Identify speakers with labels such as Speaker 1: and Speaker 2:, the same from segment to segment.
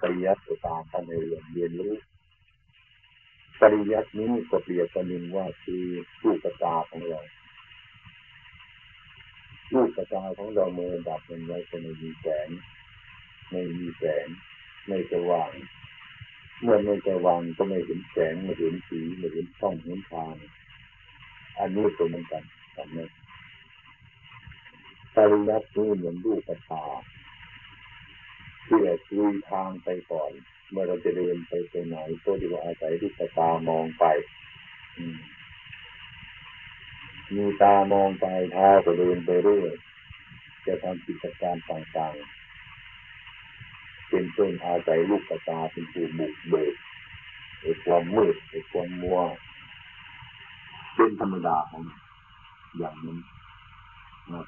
Speaker 1: ปริยัติตามท่านในเรียนเรียนรู้ปริยัตินี้ก็เปรียบประนินว่าคือลูกตาของเราลูกตาของเราเมื่อดับมันไว้ก็ไม่มีแสงไม่มีแสงไม่สว่างเมื่อไม่สว่างก็ไม่เห็นแสงไม่เห็นสีไม่เห็นช่องเห็นทางอันนี้ก็เหมือนกันทำนี้ปริยัตินี้เหมือนลูกตา เพื่อคุยทางไปก่อน เมื่อเราจะเดินไปไปไหนก็ดีว่าอาศัยลูกตามองไปมีตามองไปท้าก็เดินไปเรื่อยจะทำกิจการต่างๆ เป็นต้นอาศัยลูกตาเป็นผู้บุกเบิกไอ้ความมืดไอ้ความมัวเป็นธรรมดาของอย่างนี้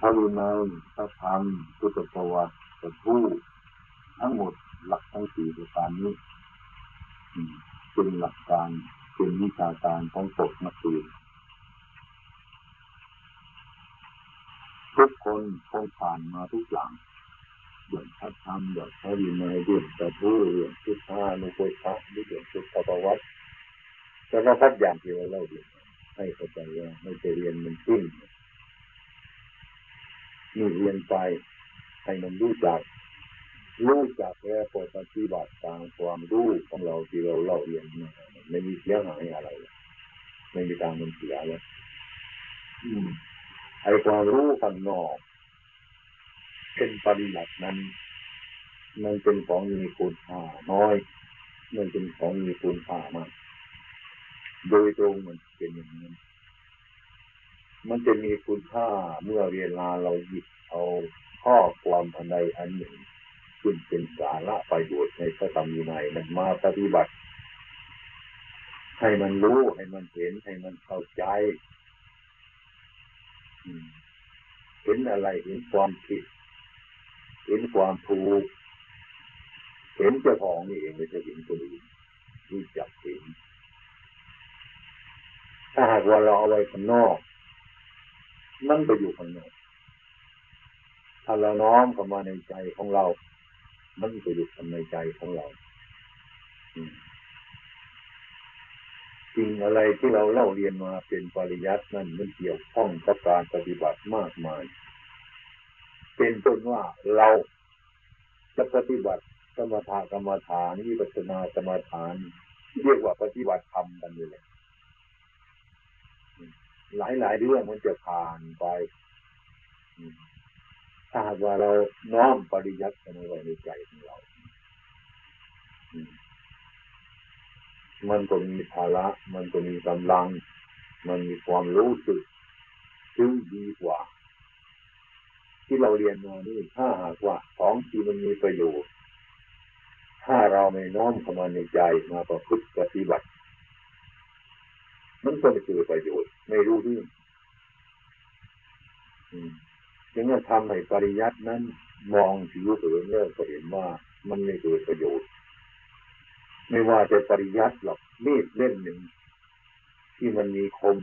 Speaker 1: พระวินัยพระธรรมพุทธประวัติพระทูต ทั้งหมดหลักทั้งสี่ประการนี้เป็นหลักการเป็นวิชาการของตกนักเรียนทุกคนคงผ่านมาทุกอย่างเรื่องพัฒธรรมเรื่องพระวินัยเรื่องตะพูเรื่องพุทธานุโกชะเรื่องพุทธประวัติแต่ว่าพัดอย่างที่เราเล่าดีให้เข้าใจว่าไม่จะเรียนมันทิ้งนี่เรียนไปให้มันรู้จัก รู้จักแล้วปฏิบัติตามความรู้ของเราที่เราเล่าเรียนมาไม่มีเสียหายอะไรไม่มีการมันเสียแล้วไอ้ความรู้ข้างนอกเป็นปริบัตินั้นมันเป็นของมีคุณค่าน้อยมันเป็นของมีคุณค่ามาก โดยตรงมันเป็นอย่างนี้มันจะมีคุณค่าเมื่อเวลาเราหยิบเอาข้อความอันใดอันหนึ่ง ขึ้นเป็นสาระประโยชน์ในพระธรรมวินัยมันมาปฏิบัติ ให้มันรู้ให้มันเห็นให้มันเข้าใจเห็นอะไรเห็นความผิดเห็นความถูกเห็นเจ้าของนี่เองไม่ใช่เห็นคนอื่นรู้จักเห็นถ้าหากว่าเราเอาไว้ข้างนอกมันไปอยู่ข้างนอกถ้าเราน้อมเข้ามาในใจของเรา มันจะอยู่ในใจของเราสิ่งอะไรที่เราเล่าเรียนมาเป็นปริยัตินั่นมันเกี่ยวข้องกับการปฏิบัติมากมาย เป็นต้นว่าเราจะปฏิบัติสมถะกรรมฐานวิปัสสนากรรมฐานเรียกว่าปฏิบัติธรรมกันเลย หลายหลายเรื่องมันจะผ่านไป ถ้าว่าเราน้อมปริยัติกันไว้ในใจของเรา มันก็มีภาระ มันก็มีกำลัง มันมีความรู้สึกซึ่งดีกว่า ที่เราเรียนมานี่ถ้าหากว่าของที่มันมีประโยชน์ถ้าเราไม่น้อมเข้ามาในใจมาประพฤติปฏิบัติ มันก็ไม่เกิดประโยชน์ ไม่รู้เรื่อง จึงจะทำให้ปริยัตินั้น มองผิวเผินเลิกก็เห็นว่ามันไม่เกิดประโยชน์ ไม่ว่าจะปริยัติหรอกมีดเล่มหนึ่ง ที่มันมีคม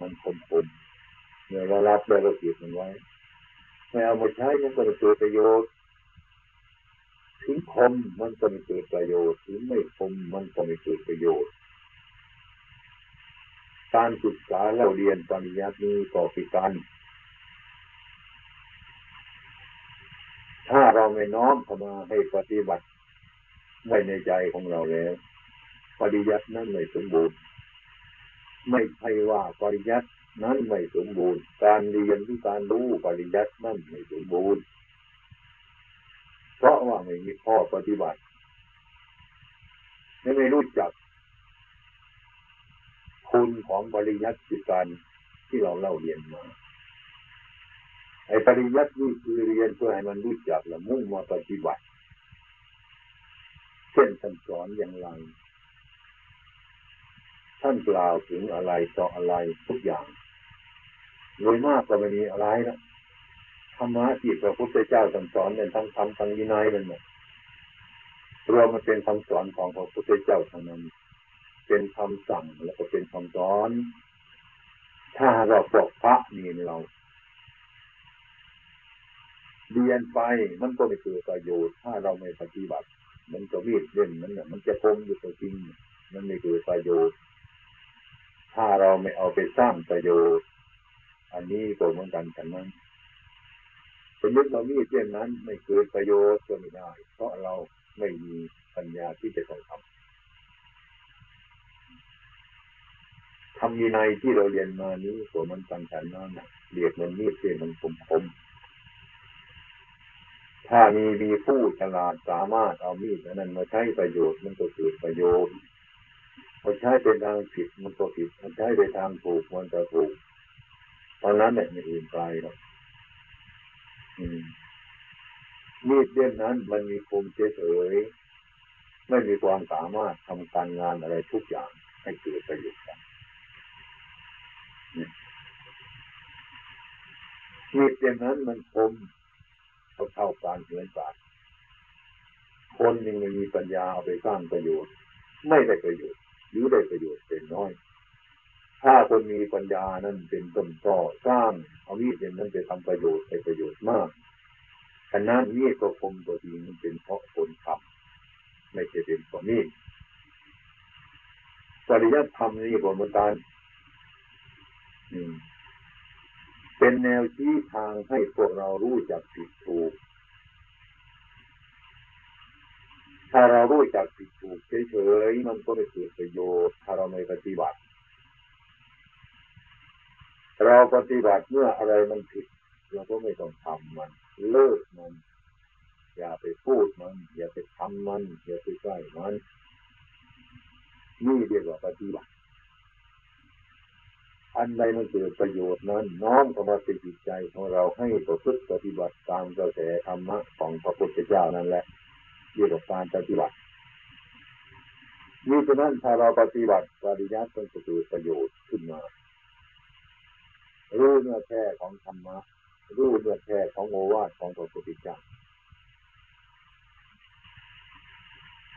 Speaker 1: มันคมคมเมื่อเรารับแล้วเราเก็บมันไว้ไม่เอามาใช้มันก็ไม่เกิดประโยชน์ถึงคมมันก็ไม่เกิดประโยชน์ถึงไม่คมมันก็ไม่เกิดประโยชน์ การศึกษาเราเรียนปริยัตินี้ก็คือการถ้า เราไม่น้อมเข้ามาให้ปฏิบัติไว้ในใจของเราแล้ว ปริยัตินั้นไม่สมบูรณ์ ไม่ใช่ว่าปริยัตินั้นไม่สมบูรณ์ การเรียนหรือการรู้ปริยัตินั้นไม่สมบูรณ์ เพราะว่าไม่มีข้อปฏิบัติไม่ไม่รู้จัก คุณของปริยัติการที่เราเล่าเรียนมา ไอ้ปริยัตินี่คือเรียนเพื่อให้มันรู้จักและมุ่งมาปฏิบัติ เช่นท่านสอนอย่างไร ท่านกล่าวถึงอะไรต่ออะไรทุกอย่างโดยมากก็ไม่มีอะไรนะธรรมะที่พระพุทธเจ้าสอนเนี่ยทั้งธรรมทั้งวินัยนั่นแหละรวมมันเป็นคำสอนของพระพุทธเจ้าทั้งนั้น เป็นคำสั่งแล้วก็เป็นคำสอน ถ้าเราบอกพระนี่เรา เรียนไปมันก็ไม่เกิดประโยชน์ ถ้าเราไม่ปฏิบัติ มันก็มีดเล่นมันเนี่ยมันจะคมอยู่ตัวจริง มันไม่เกิดประโยชน์ ถ้าเราไม่เอาไปสร้างประโยชน์ อันนี้ก็เหมือนกันกันนั้นสมมติเรามีดเล่นนั้น ไม่เกิดประโยชน์ก็ไม่ได้ เพราะเราไม่มีปัญญาที่จะต้องทำทำมีในที่เราเรียนมานี้ก็มันกันกันนั้นเรียกมันมีดเล่นมันคมคม ถ้ามีมีผู้ฉลาดสามารถเอามีดนั้นมาใช้ประโยชน์มันก็เกิดประโยชน์พอใช้เป็นทางผิดมันก็ผิดมันใช้ไปทางถูกมันจะถูกตอนนั้นเนี่ยไม่อื่นไกลหรอกมีดเล่นนั้นมันมีคมเฉยๆไม่มีความสามารถทำการงานอะไรทุกอย่างให้เกิดประโยชน์กันมีดเล่นนั้นมันคม เขาเท่าการเหือนสารคนยังไม่มีปัญญาเอาไปสร้างประโยชน์ ไม่ได้ประโยชน์หรือได้ประโยชน์เป็นน้อย ถ้าคนมีปัญญานั้นเป็นต้นต่อสร้างเอามีดเป็นนั้นไปทำประโยชน์ไปประโยชน์มากขนาดนี้ก็คงตัวดีมันเป็นเพราะคนทำไม่ใช่เป็นเพราะมีดปริยัติธรรมนี่ก็เหมือนกัน เป็นแนวชี้ทางให้พวกเรารู้จักผิดถูก ถ้าเรารู้จักผิดถูกเฉยๆมันก็ไม่เกิดประโยชน์ถ้าเราไม่ปฏิบัติ เราปฏิบัติเมื่ออะไรมันผิด เราก็ไม่ต้องทำมัน เลิกมัน อย่าไปพูดมัน อย่าไปทำมัน อย่าไปใกล้มัน นี่เรียกว่าปฏิบัติ อันใดมันเกิดประโยชน์นั้นน้อมเข้ามาเป็นจิตใจของเราให้ประพฤติปฏิบัติตามกระแสธรรมะของพระพุทธเจ้านั่นแหละเรียกว่าการปฏิบัตินี่ฉะนั้นถ้าเราปฏิบัติปริยัติมันจะเกิดประโยชน์ขึ้นมารู้เนื้อแท้ของธรรมะรู้เนื้อแท้ของโอวาทของพระพุทธเจ้า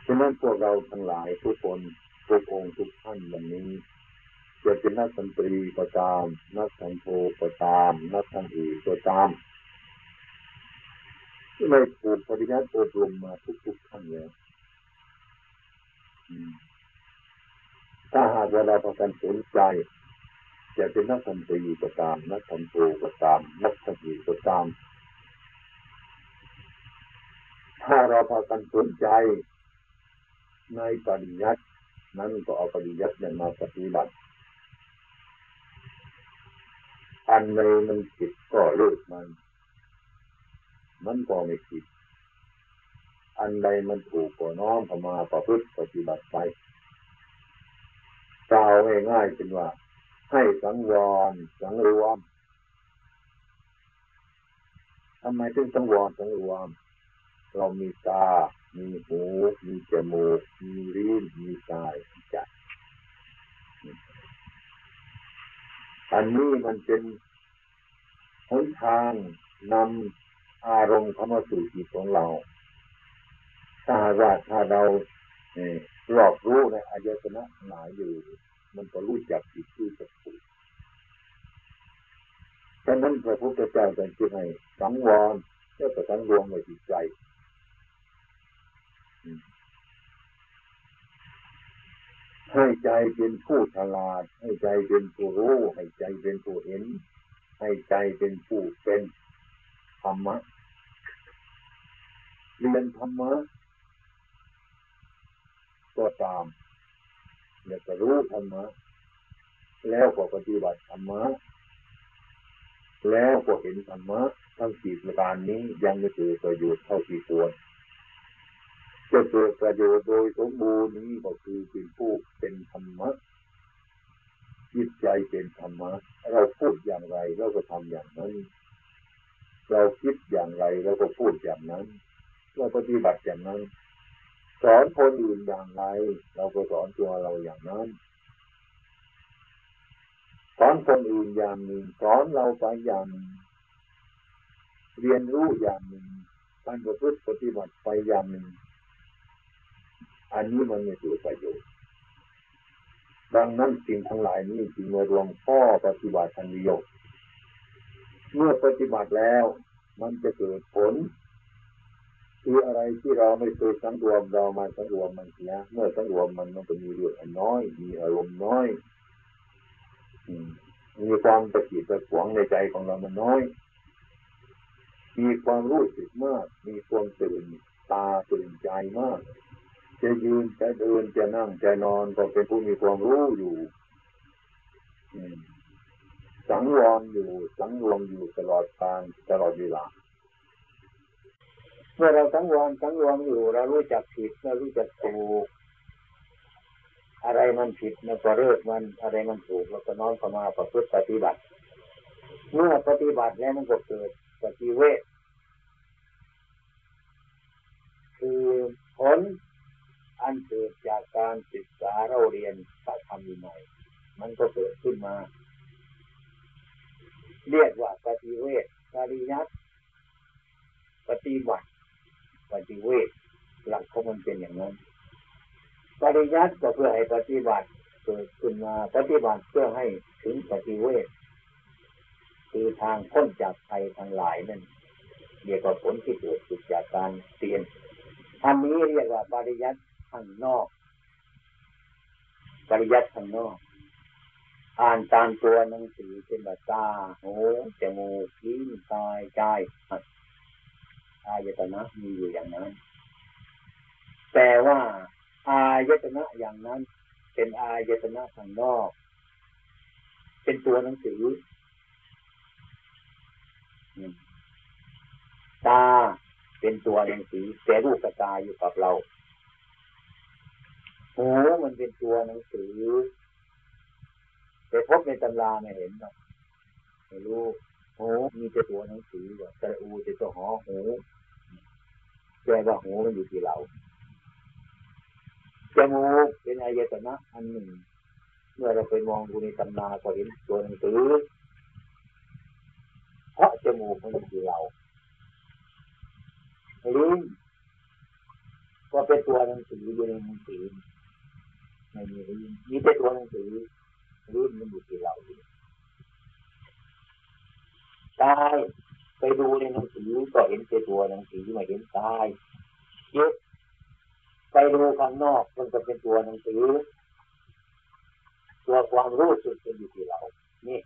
Speaker 1: ฉะนั้นพวกเราทั้งหลายทุกคนทุกองค์ทุกท่านวันนี้ จะเป็นนักดนตรีก็ตาม นักสังโฆก็ตาม นักทางอีก็ตามที่ไม่ถูกปฏิญาณอบรมมาทุกๆขั้นเลยถ้าหากว่าเราประกันสนใจจะเป็นนักดนตรีก็ตาม นักสังโฆก็ตาม นักทางอีก็ตามถ้าเราพากันสนใจในปริยัตินั้นก็เอาปริยัตินั้นมาปฏิบัติ อันใดมันผิดก็เลิกมัน มันก็ไม่ผิด อันใดมันถูกก็น้อมเข้ามาประพฤติปฏิบัติไปกล่าวง่ายๆเป็นว่า ให้สังวรสังรวมทำไมถึงสังวรสังรวม เรามีตา มีหู มีจมูก มีลิ้นมีกายมีใจ อันนี้มันเป็นหนทางนำอารมณ์เข้ามาสู่จิตของเรา ถ้าว่าถ้าเรารอบรู้ในอายตนะหมายอยู่ มันก็รู้จักจิตที่จะถูกฉะนั้นพระพุทธเจ้าจึงให้สังวรแล้วก็สังรวมในจิตใจ ให้ใจเป็นผู้ฉลาด ให้ใจเป็นผู้รู้ ให้ใจเป็นผู้เห็น ให้ใจเป็นผู้เป็นธรรมะเรียนธรรมะก็ตามอยากจะรู้ธรรมะแล้วก็ปฏิบัติธรรมะแล้วก็เห็นธรรมะทั้งสี่ประการนี้ยังไม่เกิดประโยชน์เท่าที่ควร จะเกิดประโยชน์โดยสมบูรณ์นี้ก็คือเป็นผู้เป็นธรรมะจิตใจเป็นธรรมะเราพูดอย่างไรเราก็ทำอย่างนั้น เราคิดอย่างไรเราก็พูดอย่างนั้น เราปฏิบัติอย่างนั้น สอนคนอื่นอย่างไร เราก็สอนตัวเราอย่างนั้นสอนคนอื่นอย่างหนึ่งสอนเราไปอย่างหนึ่งเรียนรู้อย่างหนึ่งการประพฤติปฏิบัติไปอย่างหนึ่ง อันนี้มันไม่ถือประโยชน์ดังนั้นสิ่งทั้งหลายนี้จึงมารวมข้อปฏิบัติทันเดียวเมื่อปฏิบัติแล้ว มันจะเกิดผลคืออะไรที่เราไม่เคยสังรวมเรามาสังรวมมันเสียเมื่อสังรวมมันมันก็มีเรื่องน้อย มีอารมณ์น้อยมีความตะกิดตะขวงในใจของเรามันน้อย มีความรู้สึกมาก มีความตื่นตาตื่นใจมาก จะยืนจะเดินจะนั่งจะนอนก็เป็นผู้มีความรู้อยู่สังวรอยู่ สังรวมอยู่ตลอดการตลอดเวลาเมื่อเราสังวรสังรวมอยู่เรารู้จักผิดเรารู้จักถูก อะไรมันผิดเราก็เลิกมันอะไรมันถูกเราก็น้อมเข้ามาประพฤติปฏิบัติ เมื่อปฏิบัติแล้วมันก็เกิดปฏิเวทคือผล อันเกิดจากการศึกษาเราเรียนพระธรรมวินัยมันก็เกิดขึ้นมา เรียกว่าปฏิเวทปริยัติปฏิบัติปฏิเวทหลักของมันเป็นอย่างนั้น ปริยัติก็เพื่อให้ปฏิบัติเกิดขึ้นมาปฏิบัติเพื่อให้ถึงปฏิเวทคือทางพ้นจากภัยทั้งหลายนั่นเรียกว่าผลที่เกิดจากการเตียนอันนี้เรียกว่าปริยัติ ข้างนอกปริยัติข้างนอก อ่านตามตัวหนังสือเป็นแบบตาหูจมูกลิ้นกายใจอายตนะมีอยู่อย่างนั้น แต่ว่าอายตนะอย่างนั้น เป็นอายตนะข้างนอก เป็นตัวหนังสือตาเป็นตัวหนังสือแต่รูปกายอยู่กับเรา หูมันเป็นตัวหนังสือแต่พบในตำราไม่เห็นหรอกไม่รู้หูมีแต่ตัวหนังสือแต่อูจะตัวหอหูแต่ว่าหูมันอยู่ที่เราจมูกเป็นอายตนะอันหนึ่ง เมื่อเราไปมองดูในตำนาก็เห็นตัวหนังสือเพราะจมูกมันอยู่ที่เราลิ้นก็เป็นตัวหนังสืออยู่ในหนังสือ ไม่มีลิ้นมีแต่ตัวหนังสือลิ้นมันอยู่ที่เราอยู่กายไปดูในหนังสือก็เห็นแต่ตัวหนังสือไม่เห็นกายยึดไปดูข้างนอกมันจะเป็นตัวหนังสือ ตัวความรู้สึกจะอยู่ที่เรา นี่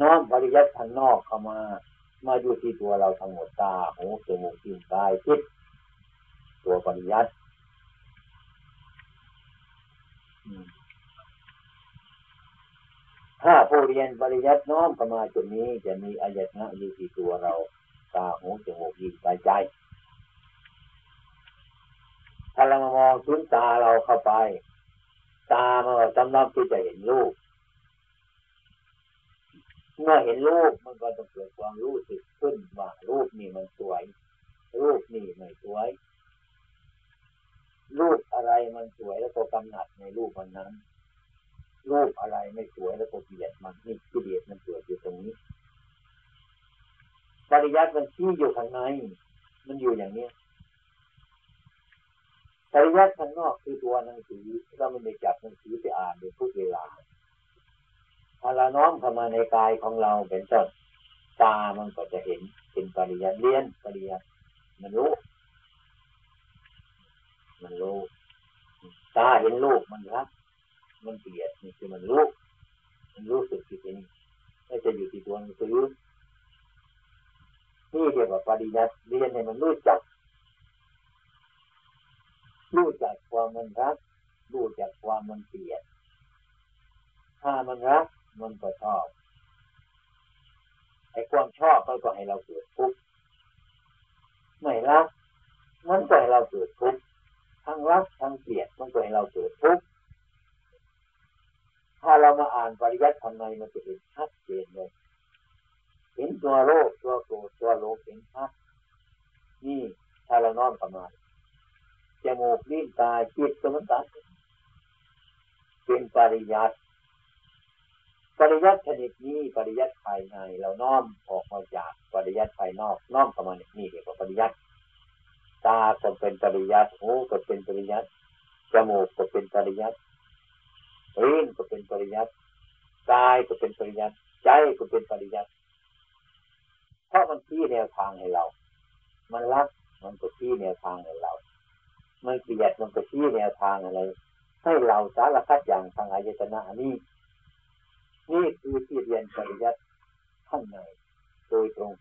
Speaker 1: น้อมปริยัติข้างนอกเข้ามา มาอยู่ที่ตัวเราทั้งหมดตาหูจมูกลิ้นกายจิตตัวปริยัติ ถ้าผู้เรียนปริยัติน้อมเข้ามาจุดนี้จะมีอายตนะอยู่ที่ตัวเรา ตาหูจมูกลิ้นกายใจ ถ้าเรามามองซุ้นตาเราเข้าไป ตามันสำนักที่จะเห็นรูปเมื่อเห็นรูปมันก็ต้องเกิดความรู้สึกขึ้นว่ารูปนี่มันสวย รูปนี่ไม่สวย รูปอะไรมันสวยแล้วก็กำหนัดในรูปมันนั้น รูปอะไรไม่สวยแล้วก็เกลียดมันนี่กิเลสมันเกิดอยู่ตรงนี้ปริยัติมันที่อยู่ข้างในมันอยู่อย่างนี้ปริยัติข้างนอกคือตัวหนังสือเราไม่ได้จับหนังสือไปอ่านในทุกเวลาถ้าเราน้อมเข้ามาในกายของเราเป็นต้นตามันก็จะเห็นเป็นปริยัติเรียนปริยัติมันรู้ มันรู้ตาเห็นลูกมันรักมันเกลียดนี่คือมันรู้มันรู้สึกที่เป็นไม่จะอยู่ที่ตัวหนังสือนี่เรียกว่าปริยัติเรียนให้มันรู้จัก รู้จักความมันรัก รู้จักความมันเกลียด ถ้ามันรักมันก็ชอบไอ้ความชอบมันก็ให้เราเกิดทุกข์ไม่รักมันก็ให้เราเกิดทุกข์ ทั้งรักทั้งเกลียดมันก็ให้เราเกิดทุกข์ถ้าเรามาอ่านปริยัติทำไมมันจะเห็นชัดเจนเลย เห็นตัวโลกตัวโกรธตัวโลภเห็นชัดนี่ถ้าเราน้อมประมาจมูกลิ้นกายจิตสมัตัเป็นปริยัติปริยัติชนิดนี้ปริยัติภายใน เราน้อมออกมาจากปริยัติภายนอกน้อมเข้ามานี่เรียกว่าปริยัติ ตาก็เป็นปริยัติหูก็เป็นปริยัติจมูกก็เป็นปริยัติลิ้นก็เป็นปริยัติกายก็เป็นปริยัติใจก็เป็นปริยัติเพราะมันที่แนวทางให้เรา มันรักมันก็ชี้แนวทางให้เรา มันเกลียดมันก็ชี้แนวทางอะไร ให้เราสารพัดอย่างทางอายตนะนี้นี่คือที่เรียนปริยัติข้างในโดยตรง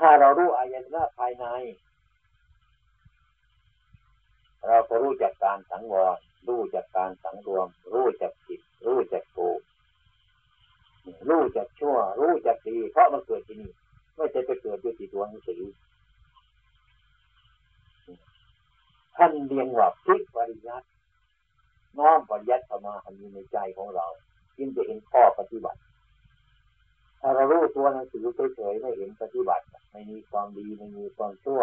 Speaker 1: ถ้าเรารู้อายตนะภายใน เราก็รู้จักการสังวร รู้จักการสังรวม รู้จักผิด รู้จักโกรู้จักชั่ว รู้จักดี เพราะมันเกิดที่นี่ ไม่ใช่ไปเกิดด้วยที่ตัวหนังสือท่านเรียงว่าพิกปริยัติน้อมปริยัติเข้ามาอันนี้ในใจของเรา จึงจะเห็นข้อปฏิบัติ ถ้าเรารู้ตัวหนังสือเฉยๆไม่เห็นปฏิบัติ ไม่มีความดีไม่มีความชั่ว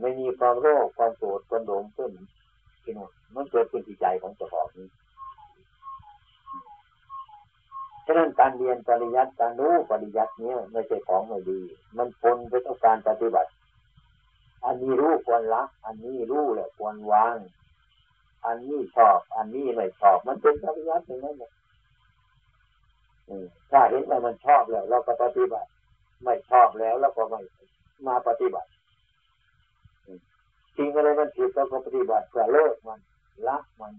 Speaker 1: ไม่มีความโรคความโกรธความหลงขึ้นที่นู่นมันเกิดขึ้นที่ใจของเจ้าของนี้ฉะนั้นการเรียนปริยัติการรู้ปริยัติเนี้ยไม่ใช่ของไม่ดี มันปนไปกับการปฏิบัติ อันนี้รู้ควรละอันนี้รู้แหละควรวาง อันนี้ชอบ อันนี้ไม่ชอบ มันเป็นปริยัติอย่างนั้นเลย ถ้าเห็นว่ามันชอบแล้วเราก็ปฏิบัติ ไม่ชอบแล้วเราก็ไม่มาปฏิบัติสิ่งอะไรมันผิดเราก็ปฏิบัติเพื่อเลิกมันละมัน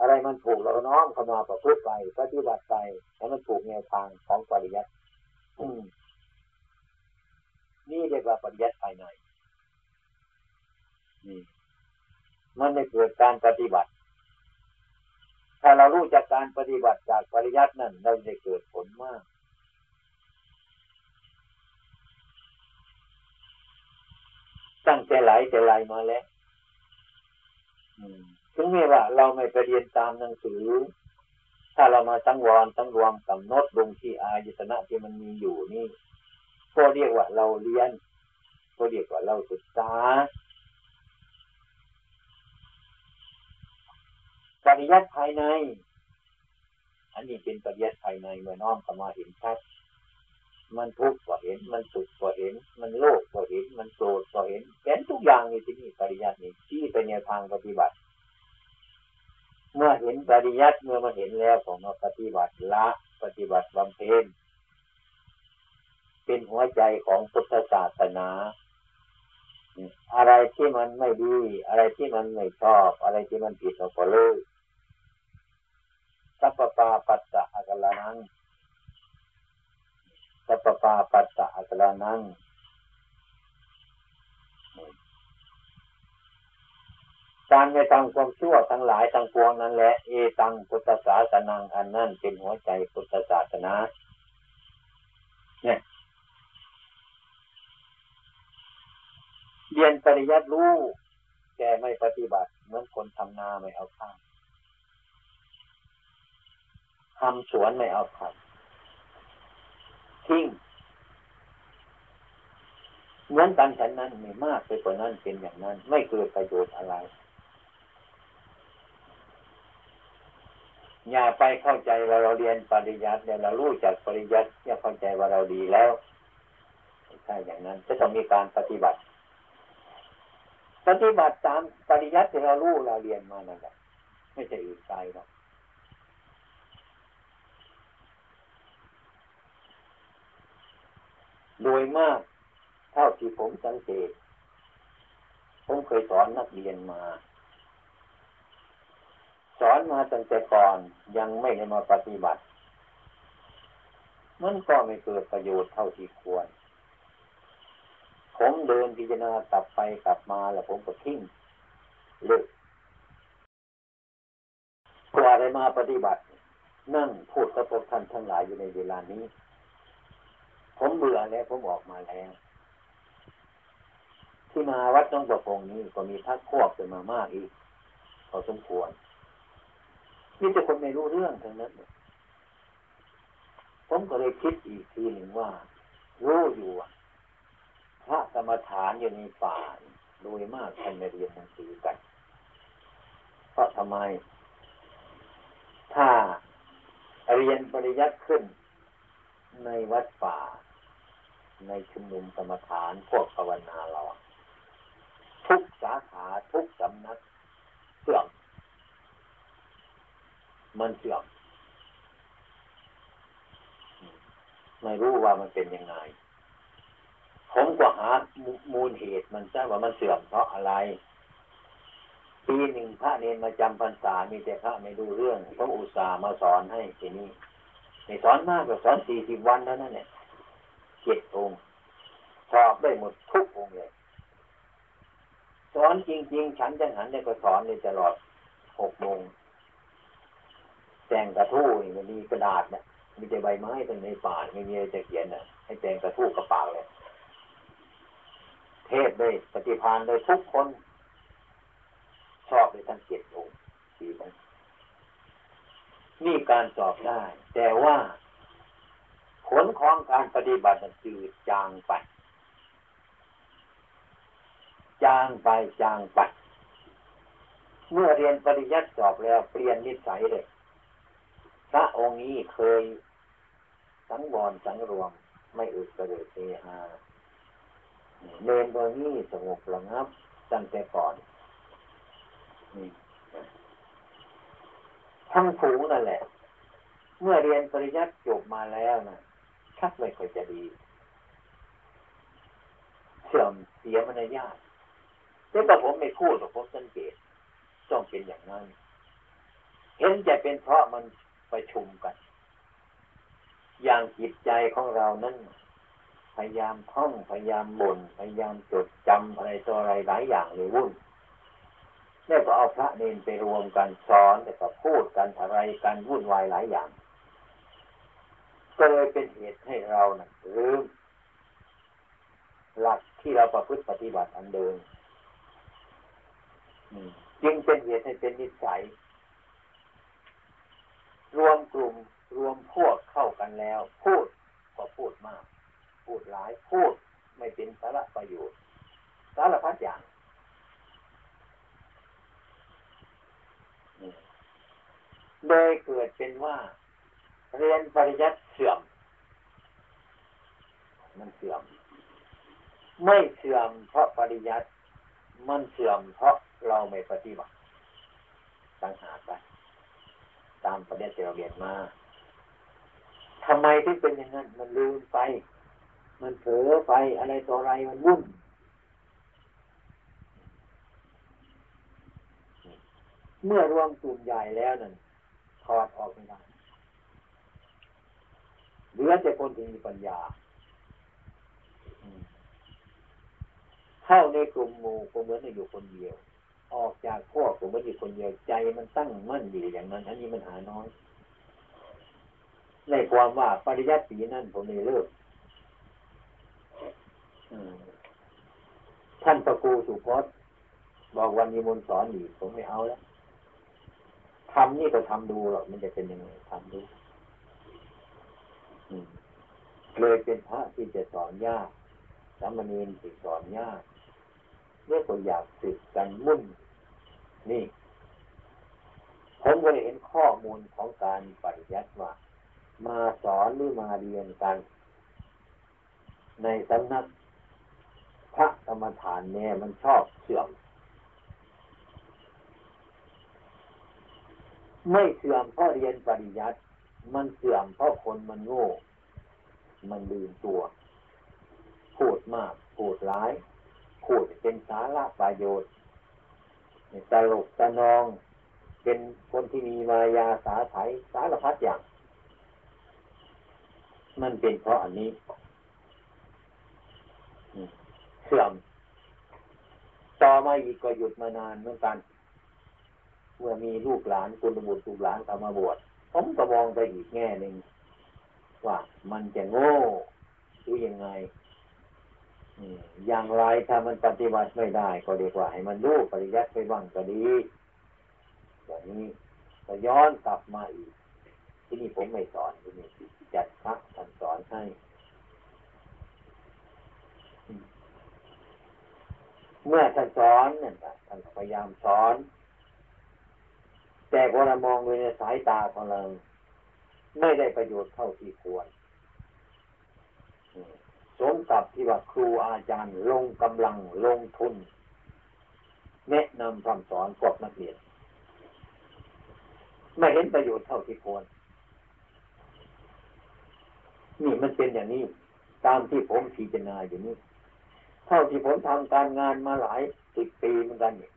Speaker 1: อะไรมันถูกเราก็น้อมเข้ามาประพฤติไป ปฏิบัติไปแล้วมันถูกแนวทางของปริยัตินี่เรียกว่าปริยัติภายในมันได้เกิดการปฏิบัติ ถ้าเรารู้จากการปฏิบัติจากปริยัตินั่นเราจะเกิดผลมากตั้งแต่ไหลแต่ไหลมาแล้วถึงแม้ว่าเราไม่ไปเรียนตามหนังสือ ถ้าเรามาตั้งวรตั้งรวมกำหนดลงที่อายตนะที่มันมีอยู่นี่ก็เรียกว่าเราเรียนก็เรียกว่าเราศึกษา ปริยัติภายใน อันนี้เป็นปริยัติภายในเมื่อน้อมเข้ามาเห็นชัดมันทุกข์ก็เห็น มันสุขก็เห็น มันโลภก็เห็น มันโกรธก็เห็นเห็นทุกอย่างในที่นี่ปริยัตินี้ที่เป็นแนวทางปฏิบัติ เมื่อเห็นปริยัติเมื่อมาเห็นแล้วผมมาปฏิบัติละปฏิบัติบำเพ็ญเป็นหัวใจของพุทธศาสนาอะไรที่มันไม่ดี อะไรที่มันไม่ชอบ อะไรที่มันผิดเราก็เลิก สัพปาปัสสะอักลานังสัพปาปัสสะอักลานังการไม่ทำความชั่วทั้งหลายทั้งปวงนั้นแหละเอตังพุทธศาสนาอันนั่นเป็นหัวใจพุทธศาสนาเนี่ยเรียนปริยัติรู้แกไม่ปฏิบัติเหมือนคนทำนาไม่เอาข้าว ทำสวนไม่เอาทำทิ้งเหมือนกันฉันนั้นไม่มากไปกว่านั้นเป็นอย่างนั้น ไม่เกิดประโยชน์อะไร อย่าไปเข้าใจว่าเราเรียนปริยัติเนี่ยเรารู้จักปริยัติอย่าเข้าใจว่าเราดีแล้วใช่อย่างนั้นจะต้องมีการปฏิบัติ ปฏิบัติตามปริยัติที่เรารู้เราเรียนมานั่นแหละไม่ใช่อื่นไกลหรอก โดยมาก เท่าที่ผมสังเกต ผมเคยสอนนักเรียนมา สอนมาตั้งแต่ก่อนยังไม่ได้มาปฏิบัติ มันก็ไม่เกิดประโยชน์เท่าที่ควร ผมเดินพิจารณากลับไปกลับมาแล้วผมก็ทิ้งเลิกกว่าได้มาปฏิบัติ นั่งพูดกับพวกท่านทั้งหลายอยู่ในเวลานี้ ผมเบื่อแล้วผมออกมาแล้วที่มาวัดน้องประพงนี้ก็มีทักพวกเป็นมามากอีกพอสมควรมีแต่คนไม่รู้เรื่องทั้งนั้นผมก็เลยคิดอีกทีหนึ่งว่า รู้อยู่พระกรรมฐานอยู่ในป่าโดยมากท่านไม่เรียนหนังสือกันเพราะทำไม ถ้าเรียนปริยัติขึ้นในวัดป่า ในชุมนุมกรรมฐานพวกภาวนาเรา ทุกสาขาทุกสำนักเสื่อมมันเสื่อมไม่รู้ว่ามันเป็นยังไง
Speaker 2: ผมก็หามูลเหตุมันซะว่ามันเสื่อมเพราะอะไร ปีหนึ่งพระเนนมาจำพรรษามีแต่พระไม่ดูเรื่องต้องอุตส่าห์มาสอนให้ทีนี้ไม่สอนมากกว่าสอนสี่สิบวันเท่านั้นเนี่ย เจ็ดองค์สอบได้หมดทุกองค์เลยสอนจริง ๆ ฉันจังหันเนี่ยก็สอนเลยตลอดหกโมงแจงกระทู้นี่มันมีกระดาษเนี่ยมีแต่ใบไม้ตรงในป่าไม่มีอะไรจะเขียนน่ะให้แจงกระทู้กระเป๋าเลยเทศเลยปฏิพานเลยทุกคน ชอบเลยทั้งเจ็ดองค์สี่องค์นี่การสอบได้ แต่ว่า ผลของการปฏิบัติมันจืดจางไป จางไปจางไป เมื่อเรียนปริยัติสอบแล้วเปลี่ยนนิสัยเลย พระองค์นี้เคย สังวรสังรวม ไม่อึดกระเดือเฮฮาเนนตัวนี้สงบระงับตั้งแต่ก่อนทั้งผูนั่นแหละ เมื่อเรียนปริยัติจบมาแล้วนะ ชักไม่ค่อยจะดีเสื่อมเสียมารยาทแต่ก็ผมไม่พูดหรอกผมสังเกตต้องเป็นอย่างนั้น เห็นจะเป็นเพราะมันประชุมกัน อย่างจิตใจของเรานั้นพยายามท่องพยายามบ่นพยายามจดจำอะไรตัวอะไรหลายอย่างเลยวุ่นแล้วก็เอาพระเนนไปรวมกันสอนแต่ก็พูดกันอะไรกันวุ่นวายหลายอย่าง เลยเป็นเหตุให้เรานะ่ะลืมหลักที่เราประพฤติปฏิบัติอันเดิมจึงเป็นเหตุให้เป็นนิสัย รวมกลุ่มรวมพวกเข้ากันแล้ว พูดก็พูดมาก พูดหลายพูดไม่เป็นสาระประโยชน์ สารพัดอย่างโดยเกิดเป็นว่า เรียนปริยัติ สื่อม มันเสื่อม ไม่เสื่อมเพราะปริยัติ มันเสื่อมเพราะเราไม่ปฏิบัติตั้งหาไป ตามประเด็นที่เราเรียนมาทำไมที่เป็นอย่างนั้น มันลืมไป มันเผลอไปอะไรต่ออะไรมันวุ่นเมื่อรวมกลุ่มใหญ่แล้วนั่นถอดออกไม่ได้ เหลือแต่คนที่มีปัญญา เข้าในกลุ่มหมู่ก็เหมือนอยู่คนเดียว ออกจากพวกก็เหมือนอยู่คนเดียวใจมันตั้งมั่นอยู่อย่างนั้น อันนี้มันหาน้อย ในความว่าปริยัติสีนั่นผมไม่เลิกท่านประกูสุพจน์บอกวันนี้มนสอนอีกผมไม่เอาแล้วทำนี่ก็ทำดูหรอกมันจะเป็นยังไงทำดู เลยเป็นพระที่จะสอนยากสามเณรที่สอนยากเมื่อก็อยากสึกกันมุ่น นี่ ผมก็เห็นข้อมูลของการปฏิยัติว่า มาสอนหรือมาเรียนกัน ในสำนักพระกรรมฐานเนี่ยมันชอบเสื่อม ไม่เสื่อมเพราะเรียนปริยัติ มันเสื่อมเพราะคนมันโง่ มันลืมตัว พูดมาก พูดร้าย พูดเป็นสาระประโยชน์ตลกตะนอง เป็นคนที่มีมายาสาไถสารพัดอย่าง มันเป็นเพราะอันนี้เสื่อม ต่อมาอีกก็หยุดมานานเหมือนกัน เมื่อมีลูกหลานคุณบุตรลูกหลานเข้ามาบวช ผมก็มองไปอีกแง่หนึ่งว่ามันจะโง่หรือยังไงอย่างไรถ้ามันปฏิบัติไม่ได้ ก็เรียกว่า ให้มันรู้ปริยัติไปบ้างก็ดีอย่างนี้ก็ย้อนกลับมาอีก ที่นี่ผมไม่สอนที่นี่จัดพระท่านสอนให้เมื่อท่านสอนเนี่ยท่านพยายามสอน แต่พอเรามองดูในสายตาของเราไม่ได้ประโยชน์เท่าที่ควรสมกับที่ว่าครูอาจารย์ลงกำลังลงทุน แนะนำคำสอนพวกนักเรียนไม่เห็นประโยชน์เท่าที่ควร นี่มันเป็นอย่างนี้ ตามที่ผมพิจารณาอยู่นี้เท่าที่ผมทำการงานมาหลายสิบปีเหมือนกันเนี่ย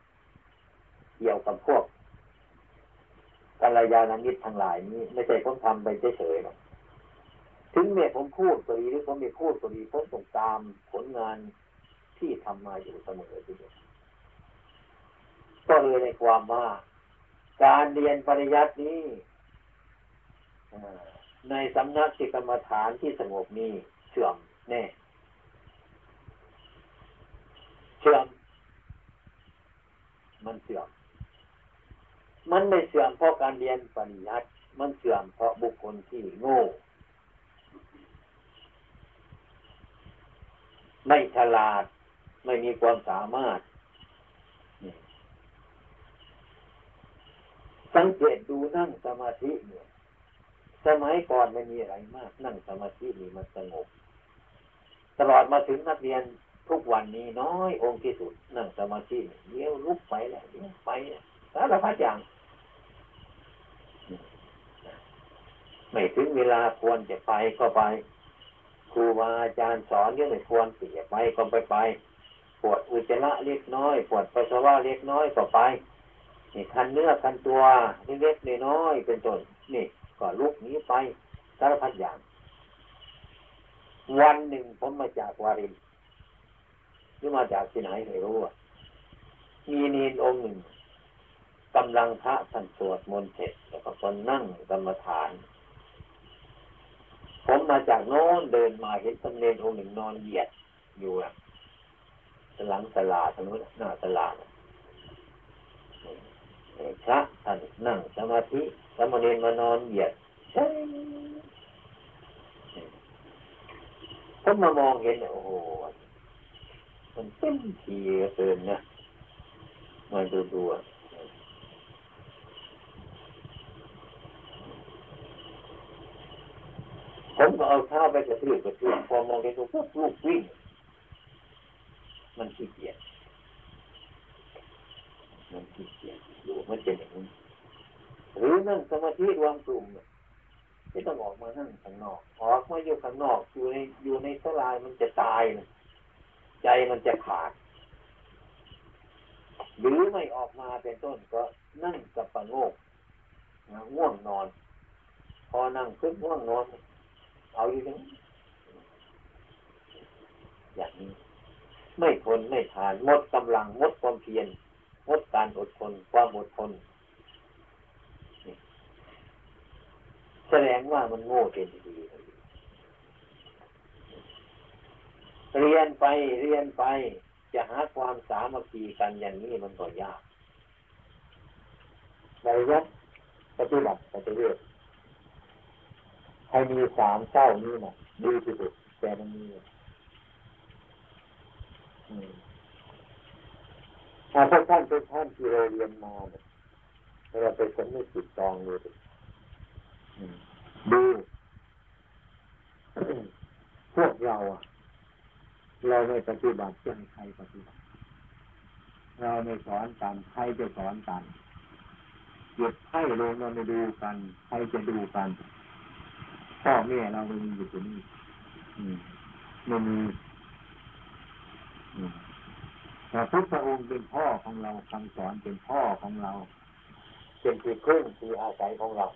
Speaker 2: เกี่ยวกับพวก กัลยาณมิตรทั้งหลายนี้ไม่ใช่ผมทำไปเฉยๆหรอกถึงแม้ผมพูดก็ดีหรือผมไม่พูดก็ดีผมต้องตามผลงานที่ทำมาอยู่เสมอทีเดียวก็เลยในความว่า การเรียนปริยัตินี้ในสำนักจิตกรรมฐานที่สงบนี้เสื่อมแน่เสื่อมมันเสื่อม มันไม่เสื่อมเพราะการเรียนปริยัติมันเสื่อมเพราะบุคคลที่โง่ไม่ฉลาด ไม่มีความสามารถ สังเกตดูนั่งสมาธิเนี่ยสมัยก่อนไม่มีอะไรมาก นั่งสมาธินี่มันสงบ ตลอดมาถึงนักเรียนทุกวันนี้น้อยองค์ที่สุด นั่งสมาธิเลี้ยวลุกไปแหละเลี้ยวไป สารพัดอย่าง ไม่ถึงเวลาควรจะไปก็ไป ครูบาอาจารย์สอนยังไม่ควรที่จะไปก็ไปไป ปวดอุจจาระเล็กน้อย ปวดปัสสาวะเล็กน้อยก็ไป นี่คันเนื้อคันตัวเล็กๆน้อยๆเป็นต้นนี่ ก็ลุกนี้ไปสารพัดอย่าง วันหนึ่งผมมาจากวารินหรือมาจากที่ไหนไม่รู้อะมีนีนองค์หนึ่ง กำลังพระท่านสวดมนต์เสร็จแล้วก็คนนั่งกรรมฐาน ผมมาจากโน้นเดินมาเห็นตำเนนองค์หนึ่งนอนเหยียดอยู่อะหลังตลาดทางนู้นหน้าตลาดพระท่านนั่งสมาธิสมณีมานอนเหยียดใช่ผมมามองเห็นโอ้โหมันเต็มทีเกินนะมันดูดู ผมก็เอาเท้าไปกระทืบกระทืบพอมองเห็นตัวปุ๊บลูกวิ่ง มันขี้เกียจมันขี้เกียจดูมันเป็นอย่างนี้หรือนั่งสมาธิรวมกลุ่มไม่ต้องออกมานั่งข้างนอกออกมาอยู่ข้างนอกอยู่ในอยู่ในสลายมันจะตายนะใจมันจะขาด หรือไม่ออกมาเป็นต้นก็นั่งกับปะโงกง่วงนอน พอนั่งคึกง่วงนอน เอาอยู่นี้อย่างนี้ ไม่ทนไม่ทานหมดกำลังหมดความเพียรหมดการอดทนความอดทนแสดงว่ามันโง่เต็มทีเรียนไปเรียนไป จะหาความสามัคคีกันอย่างนี้มันก็ยากในยัดปฏิบัติปฏิเวท ให้มีสามเจ้านี้นะดีที่สุดแต่มันมีถ้าพวกท่านเป็นท่านที่เราเรียนมาเนี่ยเราไปสมมติจิตจองเลยดูพวกเราอะ เราไม่ปฏิบัติจะให้ใครปฏิบัติ เราไม่สอนกันใครจะสอนกันหยุดให้ลงเราไม่ดูกัน ใครจะดูกัน พ่อแม่เราไม่มีอยู่ตรงนี้ไม่มีพระพุทธองค์เป็นพ่อของเราคำสอนเป็นพ่อของเรา เป็นที่พึ่งที่อาศัยของเรา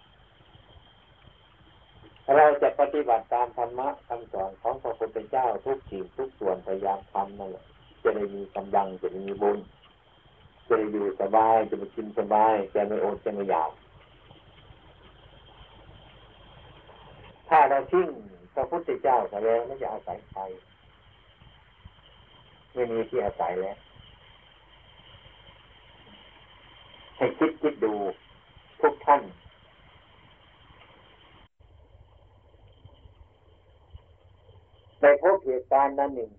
Speaker 2: เราจะปฏิบัติตามธรรมะคำสอนของพระพุทธเจ้าทุกสิ่งทุกส่วนพยายามทำนั่นแหละจะได้มีกำลังจะได้มีบุญจะได้อยู่สบายจะไปกินสบายจะไม่อดจะไม่อยากถ้า เราทิ้งพระพุทธเจ้าไปแล้วไม่จะอาศัยใครไม่มีที่อาศัยแล้วให้คิดคิดดูทุกท่านไปพบเหตุการณ์นั้นหนึ่ง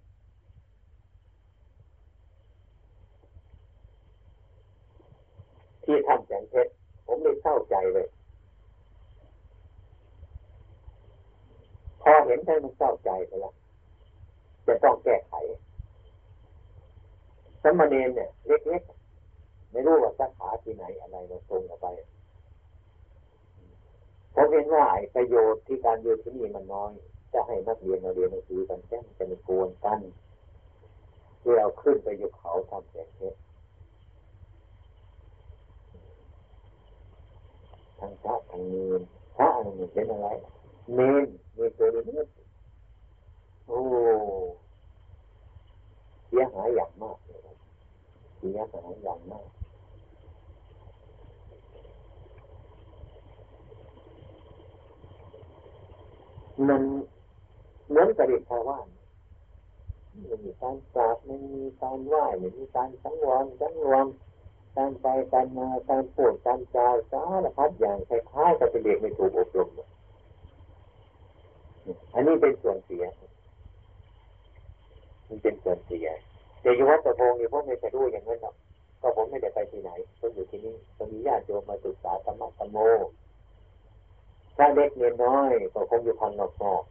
Speaker 2: ที่ทำแสงเพชรผมเลยเศร้าใจเลย พอเห็นท่านมันเศร้าใจไปแล้วจะต้องแก้ไขสมณเณรเนี่ยเล็กๆไม่รู้ว่าสาขาที่ไหนอะไรมาตรงออกไปผมเห็นว่าประโยชน์ที่การอยู่ที่นี่มันน้อย จะให้นักเรียนมาเรียนหนังสือกันแค่จะม่กวนกันที่เราขึ้นไปอยู่เขาทำแสงเพชรทั้งพระทั้งเนรพระอันนี้เป็นอะไรเนน เนนตัวนี้โอ้เสียหายอย่างมากเลยเสียหายอย่างมากมันเหมือนกับเด็กชาวบ้านไม่มีการกราบไม่มีการไหว้ไม่มีการสังวรสังรวมการไปการมาการพูดการจาสารพัดอย่างคล้ายๆกับเป็นเด็กไม่ถูกอบรม อันนี้เป็นส่วนเสีย มันเป็นส่วนเสียแต่ยุวัตโพงนี่ผมไม่เคยรู้อย่างนั้นหรอกก็ผมไม่ได้ไปที่ไหนผมอยู่ที่นี่ก็มีญาติโยมมาศึกษาธรรมะธรรมโมถ้าเล็กเนียนน้อยก็คงอยู่พันนอก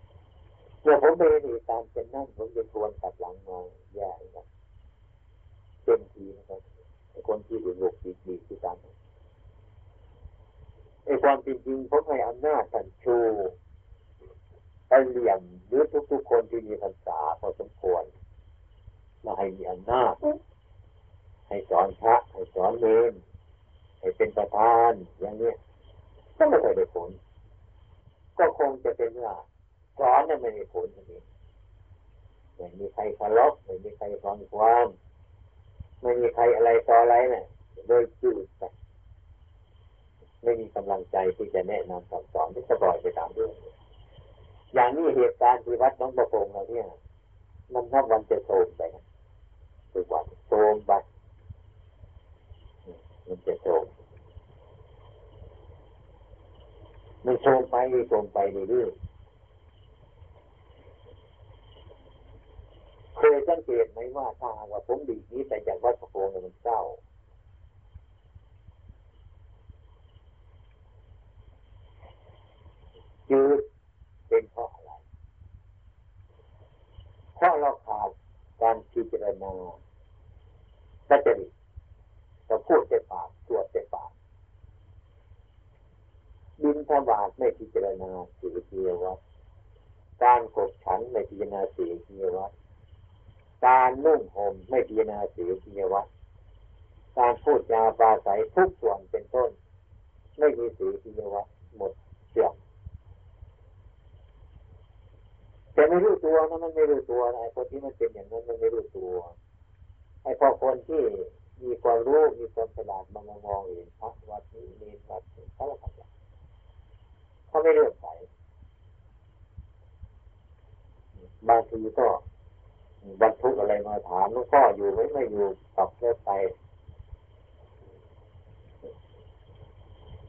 Speaker 2: ๆเมื่อผมไปเห็นเหตุการณ์เป็นนั่นผมจะทวนกลับหลังมาแย่นะเต็มทีนะครับคนที่อยู่โลกดีดีที่ตามไอ้ความจริงๆผมให้อำนาจท่านชู ไปเหลี่ยมหรือทุกๆคนที่มีภาษาพอสมควรมาให้มีอำนาจให้สอนพระให้สอนเนให้เป็นประธานอย่างนี้ก็ไม่เคยได้ผล ก็คงจะเป็นว่าสอนนั้นไม่ได้ผลอย่างนี้ไม่มีใครทะเคารพไม่มีใครฟังความไม่มีใครอะไรต่ออะไรเนี่ยโดยจืดไปไม่มีกำลังใจที่จะแนะนำสอนสอนที่จะปล่อยไปตามเรื่อง อย่างนี้เหตุการณ์ที่วัดน้องประพงเราเนี่ย มันนับวันจะโทมไปนะทุกวันโทมไปมันจะโทมมันโทมไปโทมไปเรื่อยเคยสังเกตไหมว่าถ้าว่าผมดีนี้ไปจากวัดประพงเนี่ยมันเศร้าจืด เป็นเพราะอะไรเพราะเราขาดการพิจารณาสัจริตเราพูดเต็ปากตรวจเต็ปากบินทบาทไม่พิจารณาสีเกียวัดการขบฉันไม่พิจารณาสีเกียวัดการนุ่งห่มไม่พิจารณาสีเกียวัดการพูดจาปราศัยทุกส่วนเป็นต้น ไม่มีสีเกียวัดหมดเสื่อม แต่ไม่รู้ตัวนะมันไม่รู้ตัวไอ้คนที่มันเป็นอย่างนั้นมันไม่รู้ตัวไอ้พอคนที่มีความรู้มีความฉลาดมามองเห็นพระวัดนี้เนรวัดนี้เขาทำอย่างเขาไม่เลื่อมใสบางทีก็บรรทุกอะไรมาถามหลวงพ่ออยู่ไหมไม่อยู่กลับเลิกไป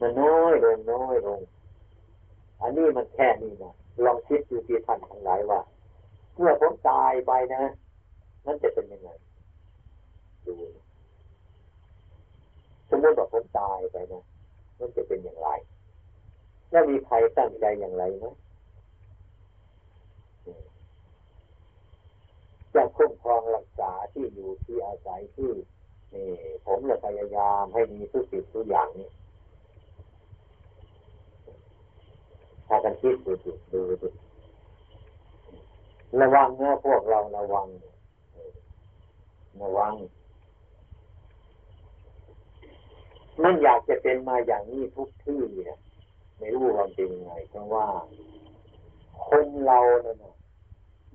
Speaker 2: มันน้อยลงน้อยลงอันนี้มันแค่นี้นะ ลองคิดดูที่ท่านทั้งหลายว่าเมื่อผมตายไปนะนั่นจะเป็นยังไงดูสมมติว่าผมตายไปนะนั่นจะเป็นอย่างไร แล้วมีใครตั้งใจอย่างไรไหมจะคุ้มครองรักษาที่อยู่ที่อาศัยที่นี่ผมจะพยายามให้มีทุกสิ่งทุกอย่างนี่ ถ้ากันคิดดูดูดูดูระวังเนื้อพวกเราระวังระวังมันอยากจะเป็นมาอย่างนี้ทุกที่เนี่ยไม่รู้ความจริงไงเพราะว่า คนเราเนี่ย